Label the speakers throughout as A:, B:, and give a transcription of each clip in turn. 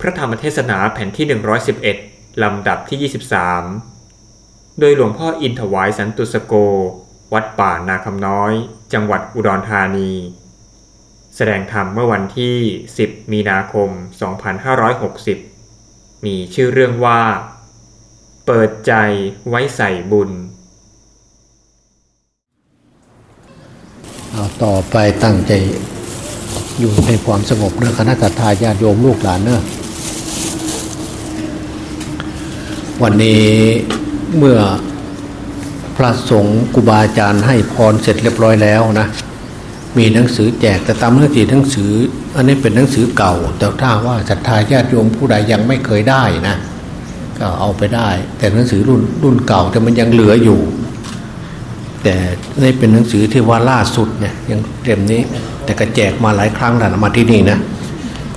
A: พระธรรมเทศนาแผ่นที่ 111 ลำดับที่ 23 โดยหลวงพ่ออินถวายสันตุสโก วัดป่านาคำน้อย จังหวัดอุดรธานี แสดงธรรมเมื่อวันที่ 10 มีนาคม 2560 มีชื่อเรื่องว่า เปิดใจไว้ใส่บุญ
B: ต่อไปตั้งใจอยู่ในความสงบเรื่องคณะทาญาติโยมลูกหลานเน้อะ วันนี้เมื่อพระสงฆ์กุบาอาจารย์ให้พรเสร็จเรียบร้อยแล้วนะ มีหนังสือแจกแต่ตามเนื้อที่หนังสือ อันนี้เป็นหนังสือเก่า แต่ถ้าว่าศรัทธาญาติโยมผู้ใดยังไม่เคยได้นะ ก็เอาไปได้ แต่หนังสือรุ่นรุ่นเก่าแต่มันยังเหลืออยู่ แต่นี่เป็นหนังสือที่ว่าล่าสุดเนี่ยยังเล่มนี้ แต่ก็แจกมาหลายครั้งแล้วมาที่นี่นะ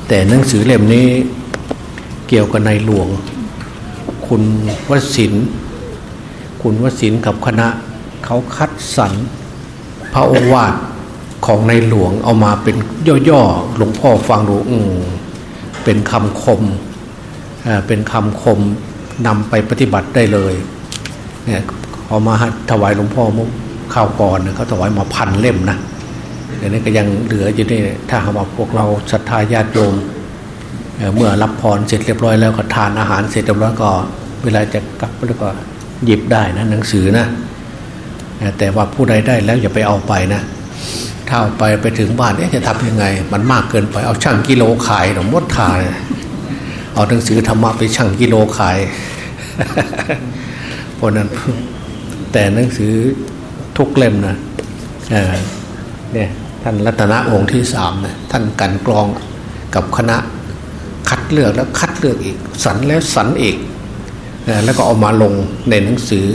B: แต่หนังสือเล่มนี้เกี่ยวกับในหลวง คุณวสินคุณวสินกับคณะเขาคัดสรรพระโอวาทของในหลวงเอามาเป็นย่อๆหลวงพ่อฟังดูอืเป็นคำคมเป็นคำคมนำไปปฏิบัติได้เลยเนี่ยเอามาถวายหลวงพ่อมื่อข้าวก่อนเนี่ยเขาถวายมาพันเล่มนะเดี๋ยวนี้ก็ยังเหลืออยู่นี่ถ้าหากว่าพวกเราศรัทธาญาติโยมเเมื่อรับพรเสร็จเรียบร้อยแล้วก็ทานอาหารเสร็จเรียบร้อยก็ เวลาจะกลับแล้วก็หยิบได้นะหนังสือนะแต่ว่าผู้ใดได้แล้วอย่าไปเอาไปนะ ถ้าเอาไปไปถึงบ้านเอ๊ะจะทำยังไง มันมากเกินไปเอาช่างกิโลขายหรอมดทายเอาหนังสือธรรมะไปช่างกิโลขายเพราะนั้นแต่หนังสือทุกเล่มนะเนี่ยท่านรัตนองค์ที่สามนะท่านกันกรองกับคณะคัดเลือกแล้วคัดเลือกอีกสรรแล้วสรรอีก แล้วก็เอามาลงในหนังสือ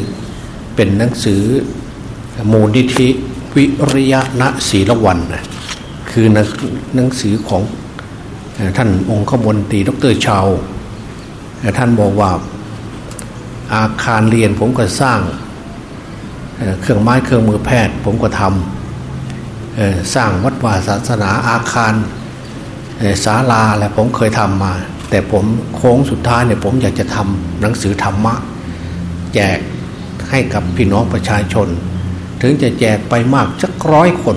B: เป็นหนังสือมูลนิธิวิริยะณศีลวันคือหนังหนังสือของท่านองค์ขบวนตรีดรชาวเอ่อท่านบอกว่าอาคารเรียนผมก็สร้างเครื่องไม้เครื่องมือแพทย์ผมก็ทำสร้างวัดวาศาสนาอาคารศาลาอะไรผมเคยทำมา แต่ผมโค้งสุดท้ายเนี่ยผมอยากจะทำหนังสือธรรมะ แจกให้กับพี่น้องประชาชน ถึงจะแจกไปมากสักร้อยคน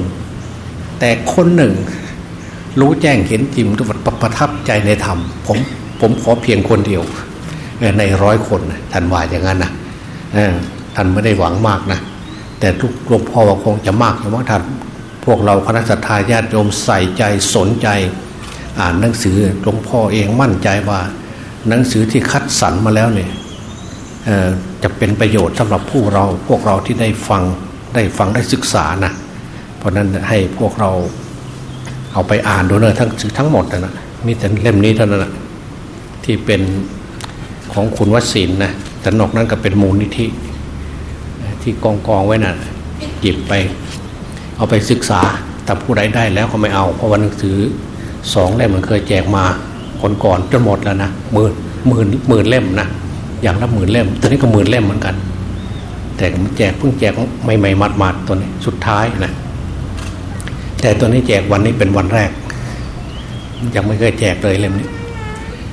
B: แต่คนหนึ่ง รู้แจ้งเห็นจริงทุกประประทับใจในธรรม ผมผมขอเพียงคนเดียวในร้อยคนท่านว่าอย่างนั้นนะท่านไม่ได้หวังมากนะแต่ทุกหลวงพ่อว่าคงจะมากอย่างว่าท่านพวกเราคณะสัตยาญาติโยมใส่ใจสนใจ อ่านหนังสือหลวงพ่อเองมั่นใจว่า หนังสือที่คัดสรรมาแล้วเนี่ยจะเป็นประโยชน์สำหรับผู้เราพวกเราที่ได้ฟังได้ฟังได้ศึกษานะเพราะนั้นให้พวกเราเอาไปอ่านดูเนอะทั้งทั้งหมดนะนะมีแต่เล่มนี้เท่านั้นนะที่เป็นของคุณวสินนะแต่นอกนั้นก็เป็นมูลนิธิที่กองกองไว้น่ะหยิบไป เอาไปศึกษาแต่ผู้ใดได้แล้วก็ไม่เอา เพราะว่าหนังสือ สองเล่มมันเคยแจกมาคนก่อนจนหมดแล้วนะหมื่นหมื่นหมื่นเล่มนะอย่างละหมื่นเล่มตอนนี้ก็หมื่นเล่มเหมือนกัน แต่มันแจกเพิ่งแจกไม่ไม่มัดมัดๆตัวนี้สุดท้ายนะแต่ตัวนี้แจกวันนี้เป็นวันแรก ยังไม่เคยแจกเลยเล่มนี้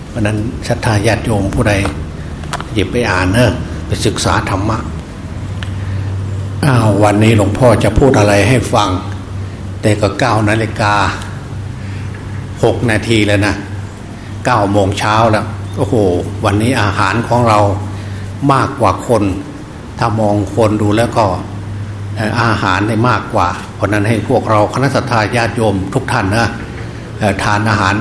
B: เพราะนั้นศรัทธาญาติโยมผู้ใดหยิบไปอ่านเนอะไปศึกษาธรรมะอ้าววันนี้หลวงพ่อจะพูดอะไรให้ฟัง แต่ก็เก้านาฬิกา หกนาทีแล้วนะเก้าโมงเช้าแล้วโอ้โห วันนี้อาหารของเรามากกว่าคน ถ้ามองคนดูแล้วก็อาหารได้มากกว่า เพราะนั้นให้พวกเราคณะสัตยาญาติโยมทุกท่านนะทานอาหาร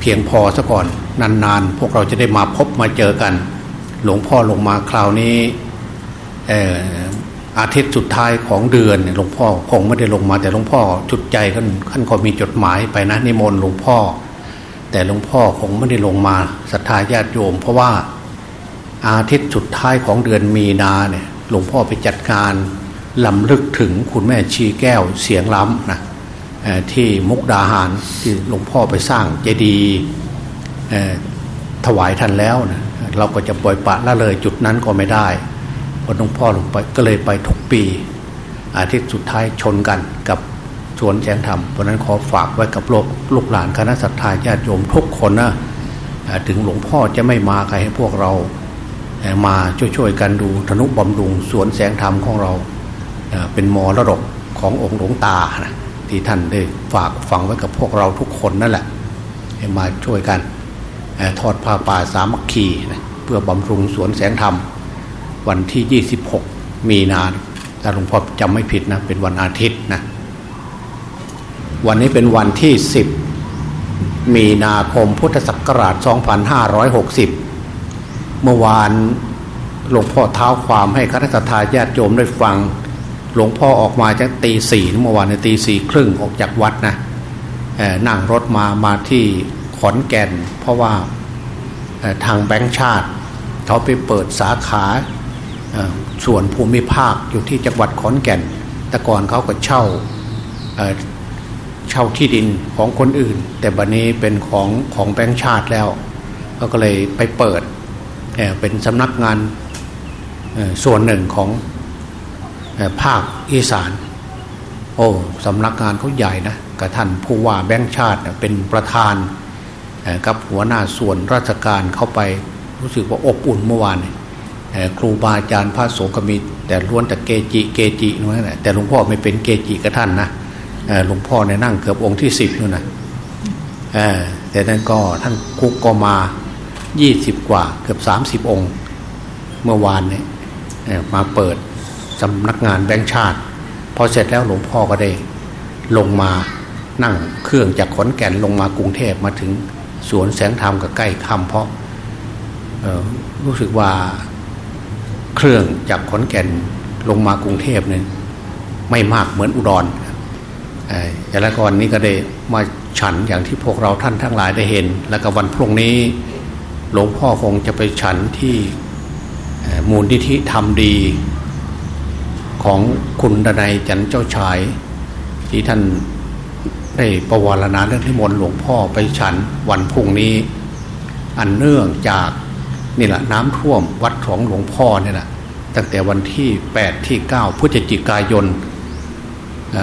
B: เพียงพอซะก่อนนานๆ พวกเราจะได้มาพบมาเจอกัน หลวงพ่อลงมาคราวนี้ อาทิตย์สุดท้ายของเดือนเนี่ยหลวงพ่อคงไม่ได้ลงมาแต่หลวงพ่อจุดใจท่านท่านก็มีจดหมายไปนะนิมนต์หลวงพ่อ แต่หลวงพ่อคงไม่ได้ลงมาศรัทธาญาติโยม เพราะว่าอาทิตย์สุดท้ายของเดือนมีนาเนี่ยหลวงพ่อไปจัดการลำลึกถึงคุณแม่ชีแก้วเสียงล้ำนะที่มุกดาหารที่หลวงพ่อไปสร้างเจดีย์ถวายท่านแล้วนะเราก็จะปล่อยปะละเลยจุดนั้นก็ไม่ได้ พอหลวงพ่อลงไปก็เลยไปทุกปีอาทิตย์สุดท้ายชนกันกับสวนแสงธรรมเพราะนั้นขอฝากไว้กับโลกลูกหลานคณะสัตยาญาติโยมทุกคนนะถึงหลวงพ่อจะไม่มาใครให้พวกเรามาช่วยๆกันดูธนุบำรุงสวนแสงธรรมของเราเป็นมรดกขององค์หลวงตานะที่ท่านได้ฝากฝังไว้กับพวกเราทุกคนนั่นแหละให้มาช่วยกันทอดผ้าป่าสามัคคีนะเพื่อบำรุงสวนแสงธรรม วันที่ 26 มีนาถ้าหลวงพ่อจำไม่ผิดนะเป็นวันอาทิตย์นะวันนี้เป็นวันที่ 10 มีนาคมพุทธศักราช 2560 เมื่อวานหลวงพ่อเท้าความให้คณะทาญาติโยมได้ฟัง หลวงพ่อออกมาจากตีสี่เมื่อวานในตีสี่ครึ่งออกจากวัดนะนั่งรถมามาที่ขอนแก่น เพราะว่าทางแบงค์ชาติ เขาไปเปิดสาขา ส่วนภูมิภาคอยู่ที่จังหวัดขอนแก่น แต่ก่อนเขาก็เช่าเช่าที่ดินของคนอื่น แต่บัดนี้เป็นของของแบงค์ชาติแล้วเขาก็เลยไปเปิดเป็นสำนักงานส่วนหนึ่งของภาคอีสาน โอ้สำนักงานเขาใหญ่นะกับท่านผู้ว่าแบงค์ชาติเป็นประธานกับหัวหน้าส่วนราชการเข้าไปรู้สึกว่าอบอุ่นเมื่อวาน ครูบาอาจารย์พระสงฆ์ก็มีแต่ล้วนแต่เกจิเกจินั่นแหละแต่หลวงพ่อไม่เป็นเกจิกับท่านนะหลวงพ่อเนี่ยนั่งเกือบองค์ที่สิบนู่นนะแต่นั้นก็ท่านคุกก็มายี่สิบกว่าเกือบสามสิบองค์ เมื่อวานเนี่ยมาเปิดสำนักงานแบงค์ชาติพอเสร็จแล้วหลวงพ่อก็ได้ลงมานั่งเครื่องจากขอนแก่นลงมากรุงเทพมาถึงสวนแสงธรรมกับใกล้คำเพราะรู้สึกว่า เครื่องจากขอนแก่นลงมากรุงเทพเนี่ยไม่มากเหมือนอุดรแต่ละก่อนนี้ก็ได้มาฉันอย่างที่พวกเราท่านทั้งหลายได้เห็น แล้วก็วันพรุ่งนี้หลวงพ่อคงจะไปฉันที่มูลนิธิธรรมดี ของคุณดนัยจันเจ้าชาย ที่ท่านได้ประวารณาเรื่องที่มนหลวงพ่อไปฉันวันพรุ่งนี้ อันเนื่องจาก นี่แหละน้ำท่วมวัดของหลวงพ่อเนี่ยแหละตั้งแต่วันที่ 8 ที่ 9พฤศจิกายน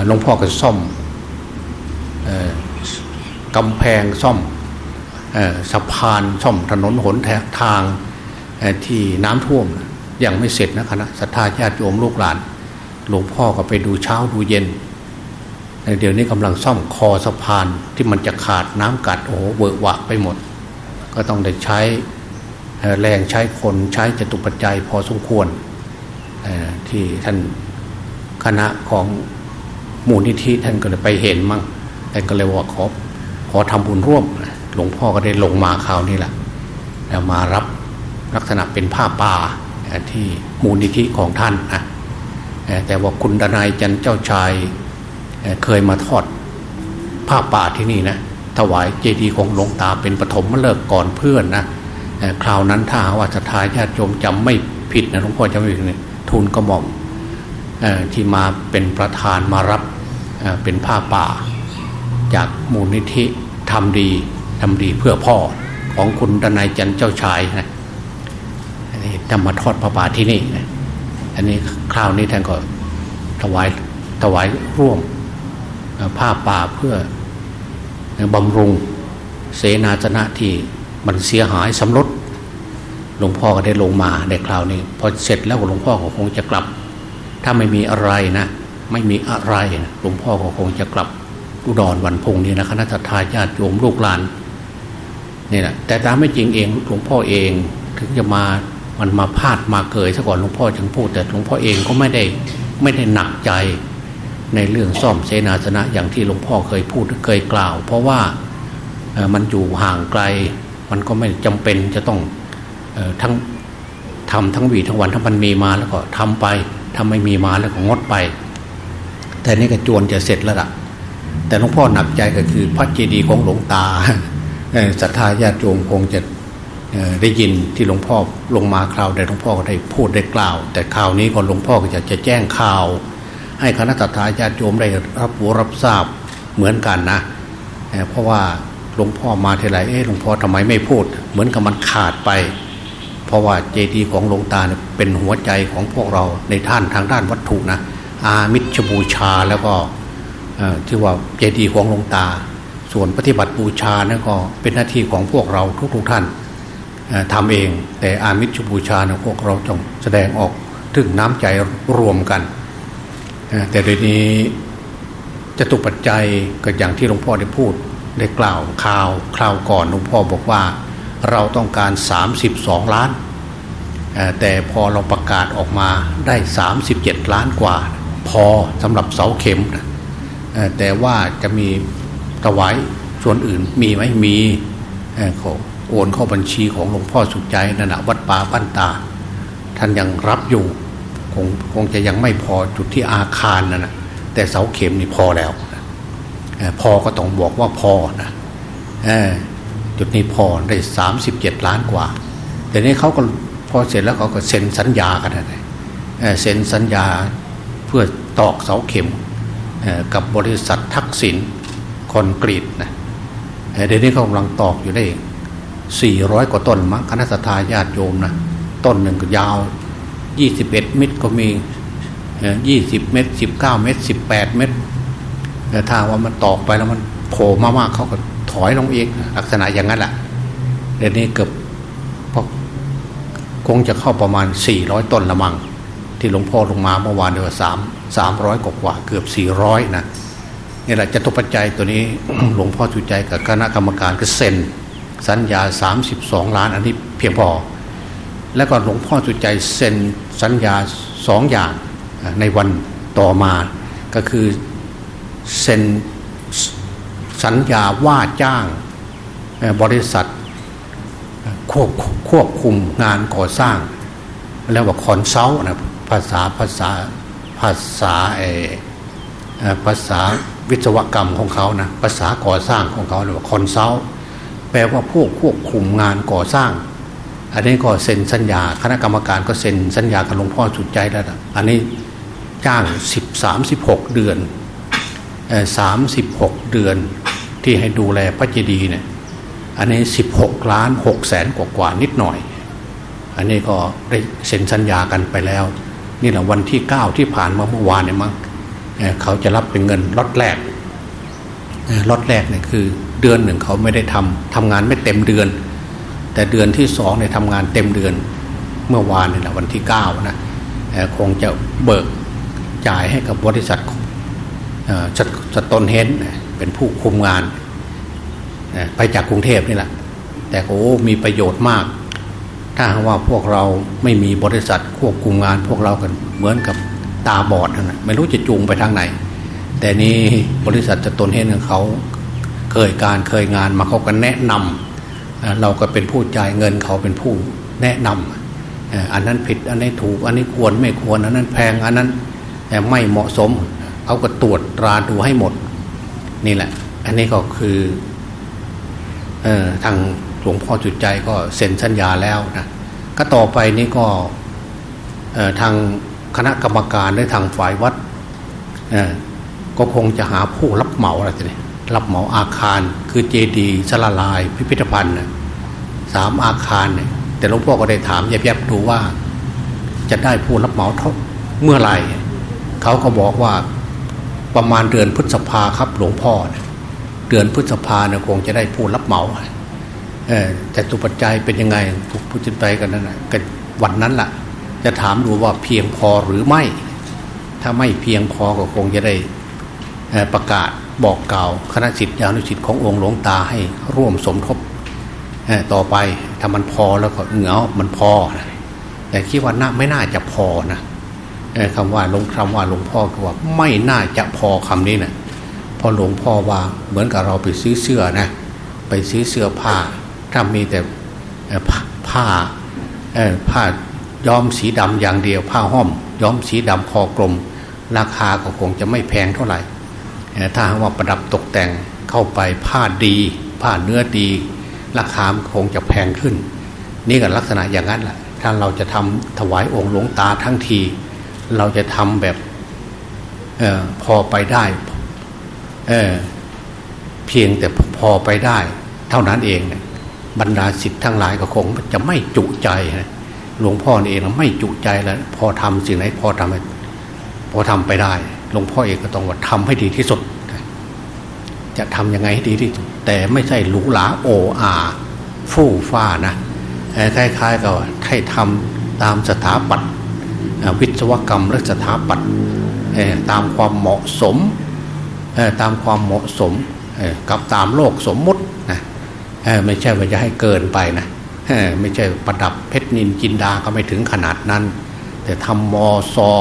B: หลวงพ่อก็ซ่อมกำแพงซ่อมสะพานซ่อมถนนหนทางที่น้ำท่วมยังไม่เสร็จนะคณะศรัทธาญาติโยมลูกหลาน หลวงพ่อก็ไปดูเช้าดูเย็น เดี๋ยวนี้กำลังซ่อมคอสะพานที่มันจะขาดน้ำกัดโอ้โหเวอะวะไปหมด ก็ต้องได้ใช้ แรงใช้คนใช้จตุปัจจัยพอสมควรที่ท่านคณะของมูลนิธิท่านก็เลยไปเห็นมั่งท่านก็เลยว่าขอขอทำบุญร่วม หลวงพ่อก็ได้ลงมาคราวนี้แหละมารับลักษณะเป็นผ้าป่าที่มูลนิธิของท่านนะแต่ว่าคุณดนายจันเจ้าชายเคยมาทอดผ้าป่าที่นี่นะถวายเจดีย์ของหลวงตาเป็นปฐมมฤกษ์ก่อนเพื่อนนะ คราวนั้นถ้าว่าศรัทธาญาติโยมจำไม่ผิดนะหลวงพ่อจำไม่ผิดเลยทูลกระหม่อมที่มาเป็นประธานมารับเป็นผ้าป่า จากมูลนิธิทำดีทำดีเพื่อพ่อของคุณดนายจันเจ้าชายนะอันนี้ทำมาทอดผ้าป่าที่นี่นะอันนี้คราวนี้ท่านก็ถวายถวายร่วมผ้าป่าเพื่อบำรุงเสนาสนะที่มันเสียหายสำรด หลวงพ่อก็ได้ลงมาในคราวนี้พอเสร็จแล้วหลวงพ่อก็คงจะกลับ ถ้าไม่มีอะไรนะ ไม่มีอะไรหลวงพ่อก็คงจะกลับอุดรวันพุ่งนี้นะคณะทาญาติโยมลูกหลานนี่แหละแต่ตามไม่จริงเองหลวงพ่อเองถึงจะมามันมาพาดมาเกยซะก่อนหลวงพ่อจึงพูด แต่หลวงพ่อเองก็ไม่ได้ไม่ได้หนักใจในเรื่องซ่อมเสนาสนะอย่างที่หลวงพ่อเคยพูดเคยกล่าว เพราะว่ามันอยู่ห่างไกล มันก็ไม่จำเป็นจะต้อง ทั้งทำทั้งวีทั้งวันถ้ามันมีมาแล้วก็ทำไปถ้าไม่มีมาแล้วก็งดไป แต่นี่ก็จวนจะเสร็จแล้วล่ะ แต่หลวงพ่อหนักใจก็คือพระเจดีย์ของหลวงตาศรัทธาญาติโยมคงจะได้ยินที่หลวงพ่อลงมาคราวแต่หลวงพ่อก็ได้พูดได้กล่าว แต่คราวนี้ก็หลวงพ่อก็จะจะแจ้งข่าว ให้คณะทาญาติโยมได้รับรู้รับทราบเหมือนกันนะเพราะว่าหลวงพ่อมาเทีไรเอ๊ะหลวงพ่อทำไมไม่พูด เหมือนกับมันขาดไป ราะว่าเจดีย์ของหลวงตาเป็นหัวใจของพวกเราในท่านทางด้านวัตถุนะอามิชบูชาแล้วก็ที่ว่าเจดีย์ของหลวงตา ส่วนปฏิบัติบูชานั่นก็เป็นหน้าที่ของพวกเราทุกๆทท่านทำเอง แต่อามิชบูชาเนะพวกเราต้องแสดงออกถึงน้ำใจรวมกัน แต่เดี๋ยวนี้จะตุปัจจัยก็อย่างที่หลวงพ่อได้พูดได้กล่าวข่าวคราวก่อนหลวงพ่อบอกว่า เราต้องการ 32 ล้าน แต่พอเราประกาศออกมาได้ 37 ล้านกว่า พอสำหรับเสาเข็มนะแต่ว่าจะมีถวายส่วนอื่นมีไหมมีขอโอนเข้าบัญชีของหลวงพ่อสุขใจนั่นนะวัดป่าปั้นตา ท่านยังรับอยู่คงคงจะยังไม่พอจุดที่อาคารนั่นนะแต่เสาเข็มนี่พอแล้วพอก็ต้องบอกว่าพอนะ จุดนี้พอได้สามสิบเจ็ดล้านกว่าแต่นี้เขาก็พอเสร็จแล้วเขาก็เซ็นสัญญากันนะเซ็นสัญญาเพื่อตอกเสาเข็มกับบริษัททักษิณคอนกรีตนะเดี๋ยวนี้เขากำลังตอกอยู่ได้สี่ร้อยกว่าต้นมั้งคณะทาญาติโยมนะต้นหนึ่งก็ยาวยี่สิบเอ็ดเมตรก็มียี่สิบเมตรสิบเก้าเมตรสิบแปดเมตรแต่ถ้าว่ามันตอกไปแล้วมันโผล่มากๆเขาก็ ถอยลงเองลักษณะอย่างนั้นแหละเดี๋ยวนี้เกือบคงจะเข้าประมาณสี่ร้อยต้นละมัง ที่หลวงพ่อลงมาเมื่อวานเดือนสามสามร้อยกว่าเกือบสี่ร้อยนะนี่แหละจะตุปัจจัยตัวนี้หลวงพ่อจุใจกับคณะกรรมการก็เซ็นสัญญาสามสิบสองล้านอันนี้เพียงพอ แล้วก็หลวงพ่อจุใจเซ็นสัญญาสองอย่างในวันต่อมาก็คือเซ็น สัญญาว่าจ้างบริษัทควบควบคุมงานก่อสร้างแล้วว่าคอนเซิลนะภาษาภาษาภาษาภาษาวิศวกรรมของเขานะภาษาก่อสร้างของเขาเรียกว่าคอนเซิลแปลว่าพวกควบคุมงานก่อสร้าง อันนี้ก็เซ็นสัญญา คณะกรรมการก็เซ็นสัญญากับหลวงพ่อสุดใจแล้วอันนี้จ้างสิบสามสิบหกเดือนสามสิบหกเดือน ที่ให้ดูแลพระเจดีย์เนี่ยอันนี้สิบหกล้านหกแสนกว่ากว่านิดหน่อย อันนี้ก็ได้เซ็นสัญญากันไปแล้ว นี่แหละวันที่เก้าที่ผ่านมาเมื่อวานเนี่ยมั้งเขาจะรับเป็นเงินล็อตแรกล็อตแรกเนี่ยคือเดือนหนึ่งเขาไม่ได้ทำทำงานไม่เต็มเดือน แต่เดือนที่สองเนี่ยทำงานเต็มเดือนเมื่อวานนี่แหละวันที่เก้านะคงจะเบิกจ่ายให้กับบริษัทสตนเฮน เป็นผู้คุมงาน ไปจากกรุงเทพนี่แหละ แต่โอ้มีประโยชน์มาก ถ้าว่าพวกเราไม่มีบริษัทควบคุมงานพวกเรากันเหมือนกับตาบอดนะไม่รู้จะจูงไปทางไหน แต่นี้บริษัทจะตนเห็นของเขาเคยการเคยงานมาเขาก็แนะนำเราก็เป็นผู้จ่ายเงินเขาเป็นผู้แนะนำอันนั้นผิดอันนี้ถูกอันนี้ควรไม่ควรอันนั้นแพงอันนั้นไม่เหมาะสมเขาก็ตรวจตราดูให้หมด นี่แหละ อันนี้ก็คือออทางหลวงพ่อจุดใจก็เซ็นสัญญาแล้วนะก็ต่อไปนี่ก็ทางคณะกรรมการและทางฝ่ายวัดก็คงจะหาผู้รับเหมาอะไรทีนี้รับเหมาอาคารคือเจดีย์สลาลาย พิพิธภัณฑ์สามอาคารเนี่ยแต่หลวงพ่อก็ได้ถามแยบๆดูว่า จะได้ผู้รับเหมาเท่าเมื่อไหร่เขาก็บอกว่า ประมาณเดือนพฤษภาครับหลวงพ่อเดือนพฤษภาเนี่ยคงจะได้ผู้รับเหมาเอแต่ตุปัจจัยเป็นยังไงผู้จิตใจกันนั่นกันวันนั้นละ่ะ จะถามดูว่าเพียงพอหรือไม่ ถ้าไม่เพียงพอก็คงจะได้ประกาศบอกกล่าวคณะสิทธิานุสิทธิ์ขององค์หลวงตาให้ร่วมสมทบต่อไปถ้ามันพอแล้วก็เหงามันพอแต่คิดว่าน่าไม่น่าจะพอนะ คำว่าหลวงคำว่าหลวงพ่อก็ว่าไม่น่าจะพอคำนี้นะพอหลวงพ่อว่าเหมือนกับเราไปซื้อเสื้อนะไปซื้อเสื้อผ้า ถ้ามีแต่ผ้าผ้าย้อมสีดำอย่างเดียวผ้าห้อมย้อมสีดำคอกลม ราคาก็คงจะไม่แพงเท่าไหร่ถ้าว่าประดับตกแต่งเข้าไปผ้าดี ผ้าเนื้อดี ราคาคงจะแพงขึ้น นี่ก็ลักษณะอย่างนั้นแหละถ้าเราจะทำถวายองค์หลวงตาทั้งที เราจะทำแบบออพอไปได้เเพียงแต่พอไปได้ เท่านั้นเองบรรดาสิทธิ์ทั้งหลายก็คงจะไม่จุใจนะหลวงพ่อเองไม่จุใจแล้ว พอทำสิ่งไหนพอทำพอทำไปได้ หลวงพ่อเองก็ต้องว่าทำให้ดีที่สุด จะทำยังไงให้ดีที่สุด แต่ไม่ใช่หรูหราโออาฟู่ฟ้านะคล้ายๆกับให้ทำตามสถาปัตย์ วิศวกรรมและสถาปัตย์ตามความเหมาะสมตามความเหมาะสมกับตามโลกสมมุตินะไม่ใช่ว่าจะให้เกินไปนะไม่ใช่ประดับเพชรนินจินดาก็ไม่ถึงขนาดนั้น แต่ทำมอซอ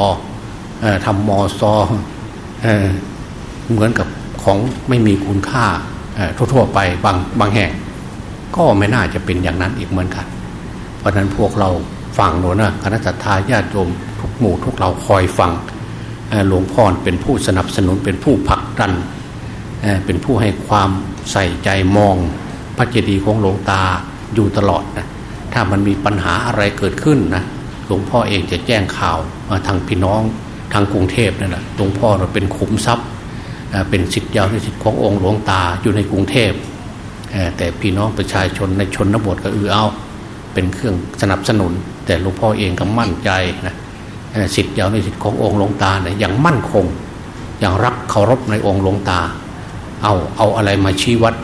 B: ทำมอซอเหมือนกับของไม่มีคุณค่าทั่วๆไปบางบางแห่ง ก็ไม่น่าจะเป็นอย่างนั้นอีกเหมือนกัน เพราะนั้นพวกเรา ฟังโน่นะคณะทาญาติโยมทุกหมู่ทุกเราคอยฟังหลวงพ่อเป็นผู้สนับสนุนเป็นผู้ผลักดันเป็นผู้ให้ความใส่ใจมอง พระเจดีย์ของหลวงตาอยู่ตลอดนะถ้ามันมีปัญหาอะไรเกิดขึ้นนะหลวงพ่อเองจะแจ้งข่าวมาทางพี่น้องทางกรุงเทพนั่นแหละหลวงพ่อเราเป็นขุมทรัพย์เป็นสิทธิ์ยาวที่สิทธิ์ขององค์หลวงตาอยู่ในกรุงเทพแต่พี่น้องประชาชนในชนบทก็อือเอาเป็นเครื่องสนับสนุน แต่หลวงพ่อเองก็มั่นใจนะสิทธิ์ยาวในสิทธิ์ขององค์หลวงตาเนี่ยยังมั่นคง อยังรักเคารพในองค์หลวงตา เอาเอาอะไรมาชี้วัด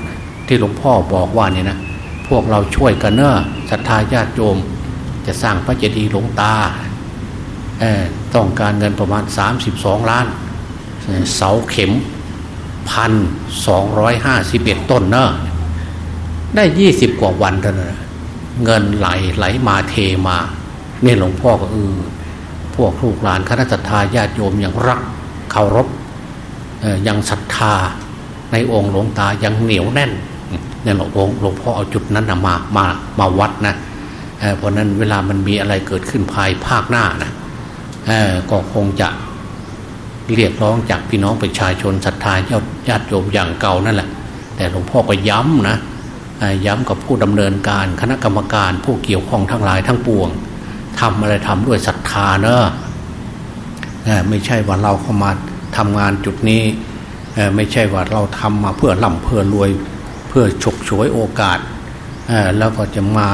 B: ที่หลวงพ่อบอกว่าเนี่ยนะพวกเราช่วยกันเนอะศรัทธาญาติโยมจะสร้างพระเจดีย์หลวงตาต้องการเงินประมาณ 32 ล้าน เสาเข็มพันสองร้อยห้าสิบเอ็ดต้นเนอะได้ยี่สิบกว่าวันเท่านั้น เงินไหลไหลมาเทมาเนี่ยหลวงพ่อก็เออพวกลูกหลานคณะศรัทธาญาติโยมอยังรักเคารพยังศรัทธาในองค์หลวงตายังเหนียวแน่นเนี่ยหลวงพ่อหลวงพ่อเอาจุดนั้นมามามาวัดนะเพราะนั้นเวลามันมีอะไรเกิดขึ้นภายภาคหน้านะก็คงจะเรียกร้องจากพี่น้องประชาชนศรัทธาญาติโยมอย่างเก่านั่นแหละ แต่หลวงพ่อก็ย้ำนะ ย้ำกับผู้ดำเนินการคณะกรรมการผู้เกี่ยวข้องทั้งหลายทั้งปวงทำอะไรทำด้วยศรัทธาเนอะไม่ใช่ว่าเราเข้ามาทำงานจุดนี้ไม่ใช่ว่าเราทำมาเพื่อล่ำเพื่อรวย เพื่อฉกฉวยโอกาสแล้วก็จะมา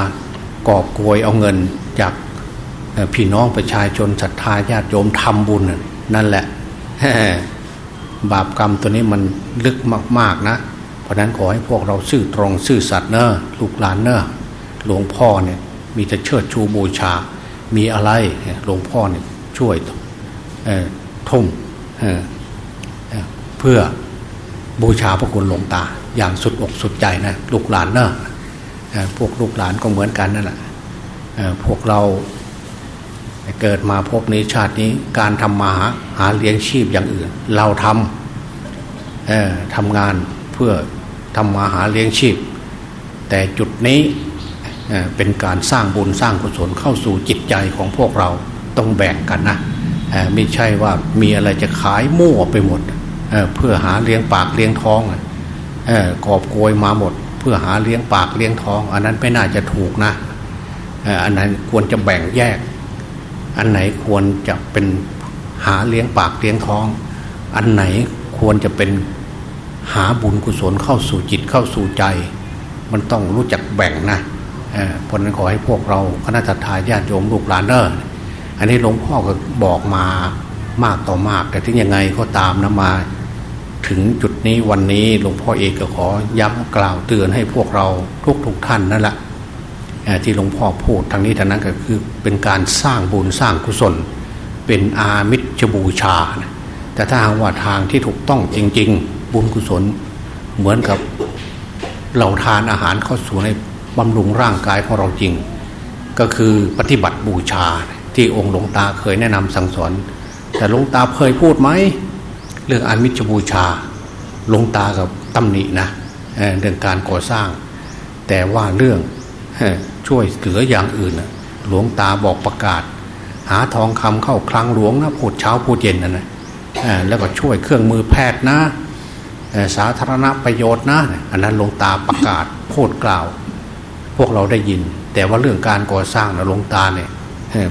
B: กอบโกยเอาเงินจากพี่น้องประชาชนศรัทธาญาติโยมทำบุญนั่นแหละบาปกรรมตัวนี้มันลึกมาก ๆนะ เพราะนั้นขอให้พวกเราซื่อตรงซื่อสัตย์เนอะลูกหลานเนอะหลวงพ่อเนี่ยมีแต่เชิดชูบูชา มีอะไรหลวงพ่อเนี่ยช่วยทุ่มเพื่อบูชาพระคุณหลวงตา อย่างสุดอกสุดใจนะลูกหลานเนอะพวกลูกหลานก็เหมือนกันนั่นแหละพวกเราเกิดมาพบนี้ชาตินี้การทำมาหาหาเลี้ยงชีพอย่างอื่น เราทำทำงานเพื่อ ทำมาหาเลี้ยงชีพ แต่จุดนี้เป็นการสร้างบุญสร้างกุศลเข้าสู่จิตใจของพวกเราต้องแบ่งกันนะไม่ใช่ว่ามีอะไรจะขายมั่วไปหมดเเพื่อหาเลี้ยงปากเลี้ยงท้องกอบโกยมาหมด เพื่อหาเลี้ยงปากเลี้ยงท้อง อันนั้นไม่น่าจะถูกนะอันนั้นควรจะแบ่งแยก อันไหนควรจะเป็นหาเลี้ยงปากเลี้ยงท้อง อันไหนควรจะเป็น หาบุญกุศลเข้าสู่จิตเข้าสู่ใจ มันต้องรู้จักแบ่งนะเพราะนั้นขอให้พวกเราคณะทาญาติโยมลูกหลานเนออันนี้หลวงพ่อก็บอกมามากต่อมาก แต่ถึงยังไงก็ตามนะมา ถึงจุดนี้วันนี้หลวงพ่อเอกก็ขอย้ำกล่าวเตือนให้พวกเราทุกทุกท่านนั่นแหละที่หลวงพ่อพูดทางนี้ทางนั้นก็คือเป็นการสร้างบุญสร้างกุศล เป็นอามิชบูชา แต่ถ้าหากว่าทางที่ถูกต้องจริง ๆ บุญกุศล เหมือนกับเราทานอาหารเข้าสู่ในบำรุงร่างกายของเราจริง ก็คือปฏิบัติบูชาที่องค์หลวงตาเคยแนะนำสั่งสอน แต่หลวงตาเคยพูดไหมเรื่องอามิชบูชาหลวงตากับตำหนินะเรื่องการก่อสร้าง แต่ว่าเรื่องช่วยเหลืออย่างอื่นหลวงตาบอกประกาศ หาทองคำเข้าคลังหลวงนะพูดเช้าพูดเย็นนะนะแล้วก็ช่วยเครื่องมือแพทย์นะ สาธารณประโยชน์นะ อันนั้นหลวงตาประกาศพูดกล่าว พวกเราได้ยิน แต่ว่าเรื่องการก่อสร้างนะหลวงตาเนี่ย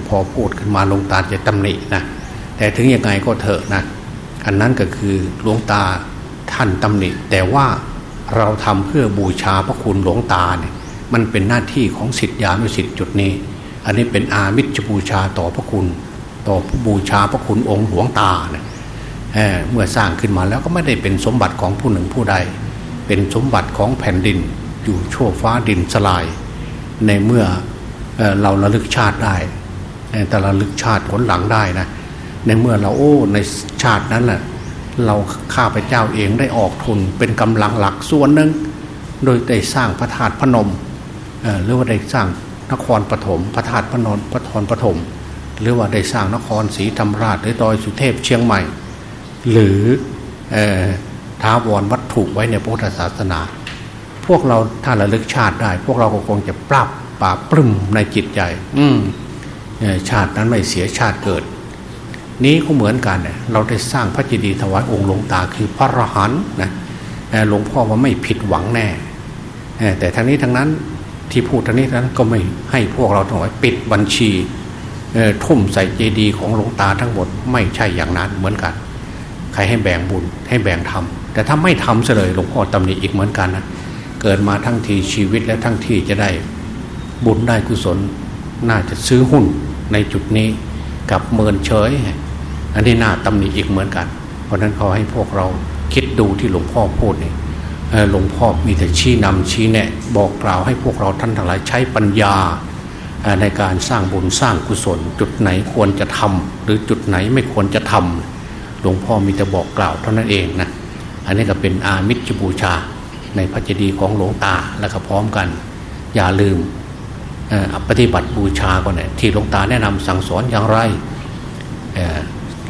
B: พอพูดขึ้นมาหลวงตาจะตำหนินะแต่ถึงยังไงก็เถอะนะอันนั้นก็คือหลวงตาท่านตำหนิ แต่ว่าเราทำเพื่อบูชาพระคุณหลวงตาเนี่ยมันเป็นหน้าที่ของสิทธิานุสิทธิจุดนี้ อันนี้เป็นอามิจบูชาต่อพระคุณ ต่อผู้บูชาพระคุณองค์หลวงตาเนี่ย เเมื่อสร้างขึ้นมาแล้วก็ไม่ได้เป็นสมบัติของผู้หนึ่งผู้ใด เป็นสมบัติของแผ่นดิน อยู่ชั่วฟ้าดินสลาย ในเมื่อเอเราระลึกชาติได้ แต่ระลึกชาติผลหลังได้นะในเมื่อเราโอ้ในชาตินั้นแหละเราข้าพเจ้าเองได้ออกทุนเป็นกำลังหลักส่วนหนึ่งโดยได้สร้างพระธาตุพนมหรือว่าได้สร้างนครปฐมพระธาตุพนมพระธรปฐมหรือว่าได้สร้างนครศรีธรรมราชหรือดอยสุเทพเชียงใหม่ หรือท้าวรวัตถุไว้ในพุทธศาสนา พวกเราถ้าระลึกชาติได้ พวกเราก็คงจะปรับป่าปลื้มในจิตใจ อืมชาตินั้นไม่เสียชาติเกิด นี้ก็เหมือนกันเนี่ยเราได้สร้างพระเจดีย์ถวายองค์หลวงตาคือพระรหันนะหลวงพ่อว่าไม่ผิดหวังแน่แต่ทั้งนี้ทั้งนั้นที่พูดทั้งนี้ทั้งนั้นก็ไม่ให้พวกเราทั้งหลายปิดบัญชีทุ่มใส่เจดีย์ของหลวงตาทั้งหมดไม่ใช่อย่างนั้นเหมือนกัน ใครให้แบ่งบุญให้แบ่งทำแต่ถ้าไม่ทำเลยหลวงพ่อตำหนิอีกเหมือนกันนะเกิดมาทั้งทีชีวิตและทั้งที่จะได้บุญได้กุศล น่าจะซื้อหุ้นในจุดนี้กับเมินเฉย อันนี้น่าตำหนิอีกเหมือนกัน เพราะนั้นขาให้พวกเราคิดดูที่หลวงพ่อพูดนี่หลวงพ่อมีแต่ชี้นำชี้แนะบอกกล่าวให้พวกเราท่านทั้งหลายใช้ปัญญาในการสร้างบุญสร้างกุศล จุดไหนควรจะทำหรือจุดไหนไม่ควรจะทำ หลวงพ่อมีแต่บอกกล่าวเท่านั้นเองนะอันนี้ก็เป็นอามิจบูชาในพระเจดีย์ของหลวงตาแล้วก็พร้อมกัน อย่าลืมปฏิบัติบูชาก่อนเนี่ยที่หลวงตาแนะนำสั่งสอนอย่างไร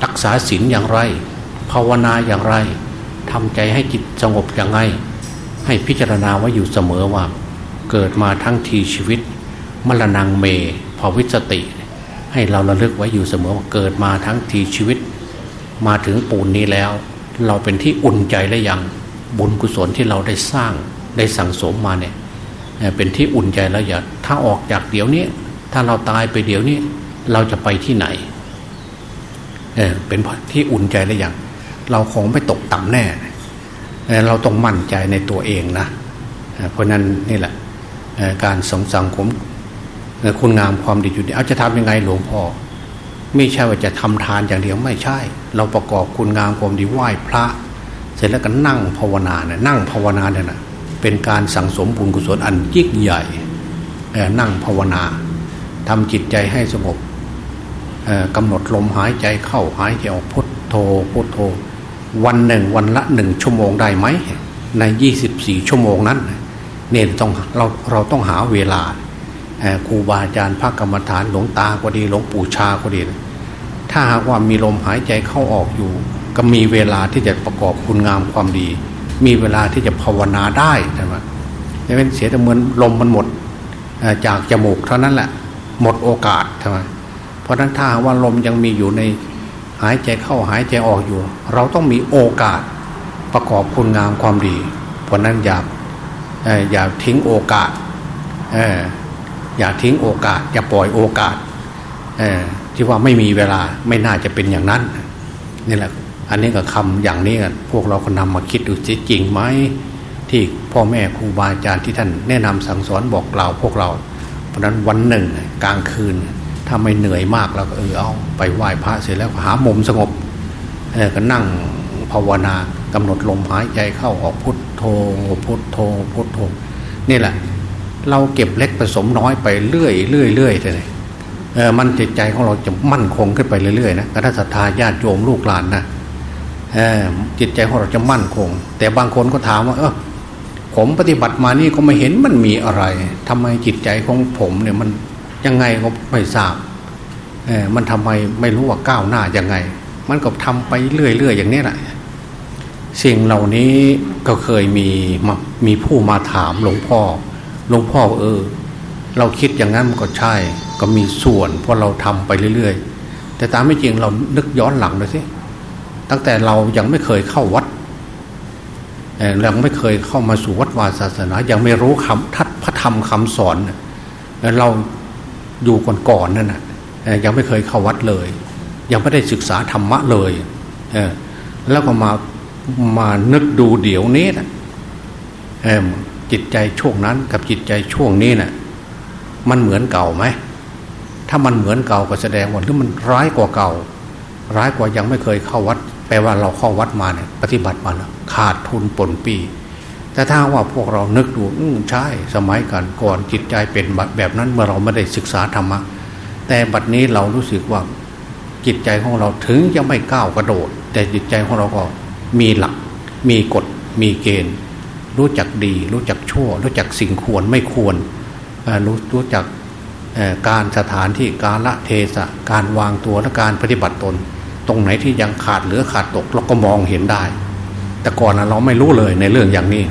B: รักษาศีลอย่างไร ภาวนาอย่างไรทำใจให้จิตสงบอย่างไร ให้พิจารณาไว้อยู่เสมอว่า เกิดมาทั้งทีชีวิต มรณงเมภวิสติ ให้เราระลึกไว้อยู่เสมอว่าเกิดมาทั้งทีชีวิต มาถึงปูนนี้แล้ว เราเป็นที่อุ่นใจและยังบุญกุศลที่เราได้สร้างได้สั่งสมมาเนี่ยเป็นที่อุ่นใจแล้วอย่าถ้าออกจากเดี๋ยวนี้ ถ้าเราตายไปเดี๋ยวนี้ เราจะไปที่ไหนเเป็นที่อุ่นใจแล้วอย่างเราคงไม่ตกต่ำแน่เราต้องมั่นใจในตัวเองนะเพราะนั้นนี่แหละการสงสังผมคุณงามความดีอยู่นี่เอาจะทำยังไงหลวงพ่อ ไม่ใช่ว่าจะทำทานอย่างเดียวไม่ใช่ เราประกอบคุณงามความดีไหว้พระ เสร็จแล้วก็นั่งภาวนาเนี่ยนั่งภาวนาเนี่ยนะเป็นการสั่งสมบุญกุศลอันยิ่งใหญ่นั่งภาวนาทำจิตใจให้สงบกำหนดลมหายใจเข้าหายใจออกพุทโธพุทโธ วันหนึ่งวันละหนึ่งชั่วโมงได้ไหมในยี่สิบสี่ชั่วโมงนั้นเนี่ยต้องเราเราต้องหาเวลาครูบาอาจารย์พระกรรมฐานหลวงตาก็ดีหลวงปู่ชาก็ดี ถ้าหากว่ามีลมหายใจเข้าออกอยู่ ก็มีเวลาที่จะประกอบคุณงามความดี มีเวลาที่จะภาวนาได้ใช่ไหมไม่เป็นเสียแต่เหมือนลมมันหมดจากจมูกเท่านั้นแหละ หมดโอกาสใช่ไหมเพราะนั้นถ้าว่าลมยังมีอยู่ในหายใจเข้าหายใจออกอยู่ เราต้องมีโอกาสประกอบคุณงามความดี เพราะนั้นอย่าอย่าทิ้งโอกาสอย่าทิ้งโอกาส อย่าปล่อยโอกาส ที่ว่าไม่มีเวลาไม่น่าจะเป็นอย่างนั้นนี่แหละ อันนี้ก็คำอย่างนี้กันพวกเราก็นำมาคิดดูจริงไหมที่พ่อแม่ครูบาอาจารย์ที่ท่านแนะนำสั่งสอนบอกกล่าวพวกเรา เพราะนั้นวันหนึ่งกลางคืน ถ้าไม่เหนื่อยมากเราก็เออเอาไปไหว้พระเสร็จแล้วหามุมสงบก็นั่งภาวนากำหนดลมหายใจเข้าออกพุทโธพุทโธพุทโธนี่แหละ เราเก็บเล็กผสมน้อยไปเรื่อยเรื่อยเรื่อยเลย มันจิตใจของเราจะมั่นคงขึ้นไปเรื่อยๆนะถ้าศรัทธาญาติโยมลูกหลานนะเออจิตใจของเราจะมั่นคง แต่บางคนก็ถามว่า เออผมปฏิบัติมานี่ก็ไม่เห็นมันมีอะไรทำไมจิตใจของผมเนี่ยมันยังไงก็ไม่ทราบเออมันทำไมไม่รู้ว่าก้าวหน้ายังไง มันก็ทำไปเรื่อยๆอย่างนี้แหละสิ่งเหล่านี้ก็เคยมีมีผู้มาถามหลวงพ่อหลวงพ่อเออ เราคิดอย่างนั้นมันก็ใช่ ก็มีส่วนเพราะเราทำไปเรื่อยๆ แต่ตามไม่จริงเรานึกย้อนหลังเลยสิตั้งแต่เรายังไม่เคยเข้าวัดยังไม่เคยเข้ามาสู่วัดวาศาสนา ยังไม่รู้คำทัดพระธรรมคำสอนเราอยู่ก่อนๆนั่นนะยังไม่เคยเข้าวัดเลย ยังไม่ได้ศึกษาธรรมะเลยแล้วก็มามานึกดูเดี๋ยวนี้นะจิตใจช่วงนั้นกับจิตใจช่วงนี้นะ่ะมันเหมือนเก่าไหม ถ้ามันเหมือนเก่าก็แสดงว่าหรือมันร้ายกว่าเก่า ร้ายกว่ายังไม่เคยเข้าวัด แปลว่าเราเข้าวัดมาเนี่ยปฏิบัติมาแล้วขาดทุนปนปี แต่ถ้าว่าพวกเรานึกดูอืใช่สมัยก่อนก่อนจิตใจเป็นแบบนั้นเมื่อเราไม่ได้ศึกษาธรรมะแต่บัดนี้เรารู้สึกว่าจิตใจของเราถึงจะไม่ก้าวกระโดด แต่จิตใจของเราก็มีหลัก มีกฎ มีเกณฑ์ รู้จักดี รู้จักชั่ว รู้จักสิ่งควรไม่ควรรู้รู้จัก การสถานที่การละเทศะการวางตัวและการปฏิบัติตน ตรงไหนที่ยังขาดเหลือขาดตกเราก็มองเห็นได้ แต่ก่อนเราไม่รู้เลยในเรื่องอย่างนี้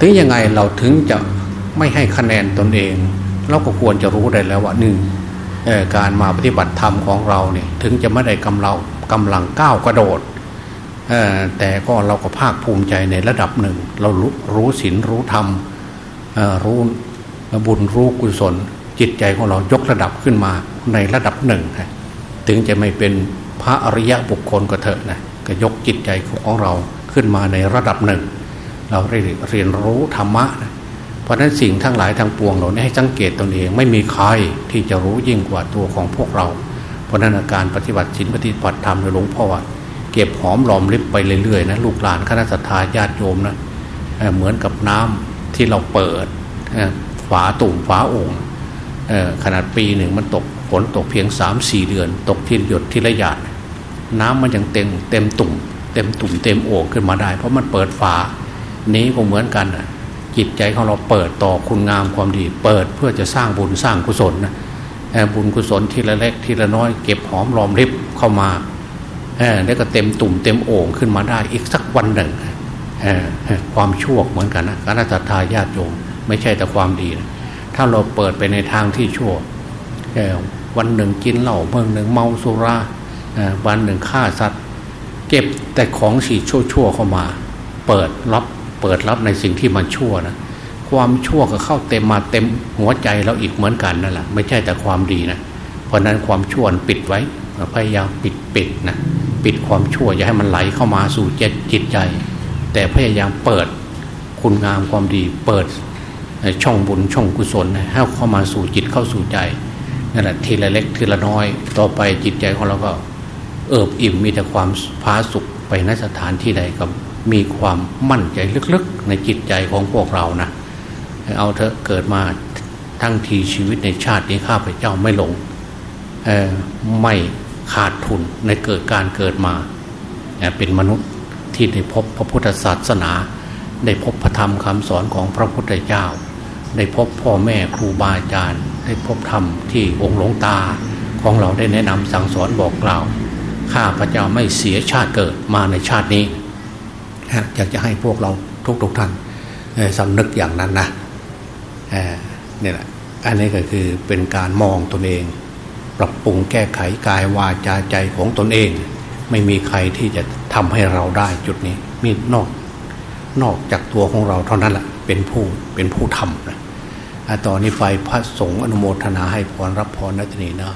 B: ถึงยังไงเราถึงจะไม่ให้คะแนนตนเอง เราก็ควรจะรู้ได้แล้วว่าหนึ่งการมาปฏิบัติธรรมของเราเนี่ยถึงจะไม่ได้กำเรากำลังก้าวกระโดดแต่ก็เราก็ภาคภูมิใจในระดับหนึ่ง เรารู้รู้ศีลรู้ธรรมรู้บุญรู้กุศล จิตใจของเรายกระดับขึ้นมาในระดับหนึ่งถึงจะไม่เป็นพระอริยะบุคคลก็เถอะนะก็ยกจิตใจของเราขึ้นมาในระดับหนึ่ง เราเรียนรู้ธรรมะนะเพราะฉะนั้นสิ่งทั้งหลายทางปวงเรานี่ยให้สังเกตตนเองไม่มีใครที่จะรู้ยิ่งกว่าตัวของพวกเรา เพราะนั้นการปฏิบัติศีลปฏิบัติธรรมในหลวงพ่อว่าเก็บหอมหลอมริบไปเรื่อยๆนะลูกหลานคณะสัตยาญาติโยมนะเหมือนกับน้ำที่เราเปิดฝาตุ่มฝาโอ่ง ขนาดปีหนึ่งมันตกฝนตกเพียงสามสี่เดือน ตกทีหยดทีละหยาดน้ำมันยังเต็มเต็มตุ่ม เต็มตุ่มเต็มโอ่งขึ้นมาได้ เพราะมันเปิดฝานี้ก็เหมือนกันจิตใจของเราเปิดต่อคุณงามความดี เปิดเพื่อจะสร้างบุญสร้างกุศลนะบุญกุศลทีละเล็กทีละน้อยเก็บหอมรอมริบเข้ามาแล้วก็เต็มตุ่มเต็มโอ่งขึ้นมาได้อีกสักวันหนึ่งความชั่วเหมือนกันนะคณะทาญาติโยมไม่ใช่แต่ความดีนะ ถ้าเราเปิดไปในทางที่ชั่ววันหนึ่งกินเหล้าเมื่อหนึ่งเมาสุราวันหนึ่งฆ่าสัตว์เก็บแต่ของสีชั่วๆเข้ามา เปิดรับเปิดรับในสิ่งที่มันชั่วนะความชั่วก็เข้าเต็มมาเต็มหัวใจเราอีกเหมือนกันนั่นแหละไม่ใช่แต่ความดีนะเพราะนั้นความชั่วปิดไว้พยายามปิดปิดนะปิดความชั่วอย่าให้มันไหลเข้ามาสู่จิตใจ แต่พยายามเปิดคุณงามความดีเปิด ช่องบุญช่องกุศลให้เข้ามาสู่จิตเข้าสู่ใจนั่นแหละทีละเล็กทีละน้อย ต่อไปจิตใจของเราก็ เอิบอิ่มมีแต่ความพาสุขไปนสถานที่ใดก็มีความมั่นใจลึกๆ ในจิตใจของพวกเรานะเอาเถอะเกิดมาทั้งทีชีวิตในชาตินี้ข้าพเจ้าไม่หลงไม่ขาดทุนในเกิดการเกิดมา เป็นมนุษย์ที่ได้พบพระพุทธศาสนา ได้พบพระธรรมคำสอนของพระพุทธเจ้า ได้พบพ่อแม่ครูบาอาจารย์ ได้พบธรรมที่องค์หลวงตา ของเราได้แนะนำสั่งสอนบอกกล่าวข้าพระเจ้าไม่เสียชาติเกิดมาในชาตินี้อยากจะให้พวกเราทุกๆทท่านสำนึกอย่างนั้นนะนี่แหละอันนี้ก็คือเป็นการมองตนเอง ปรับปรุงแก้ไขกายวาจาใจของตนเอง ไม่มีใครที่จะทำให้เราได้จุดนี้มีนอกนอกจากตัวของเราเท่านั้นแหละ เป็นผู้เป็นผู้ทำนะตอนนี้ไฟพระสงฆ์อนุโมทนาให้พรรับพรนัตนีนะ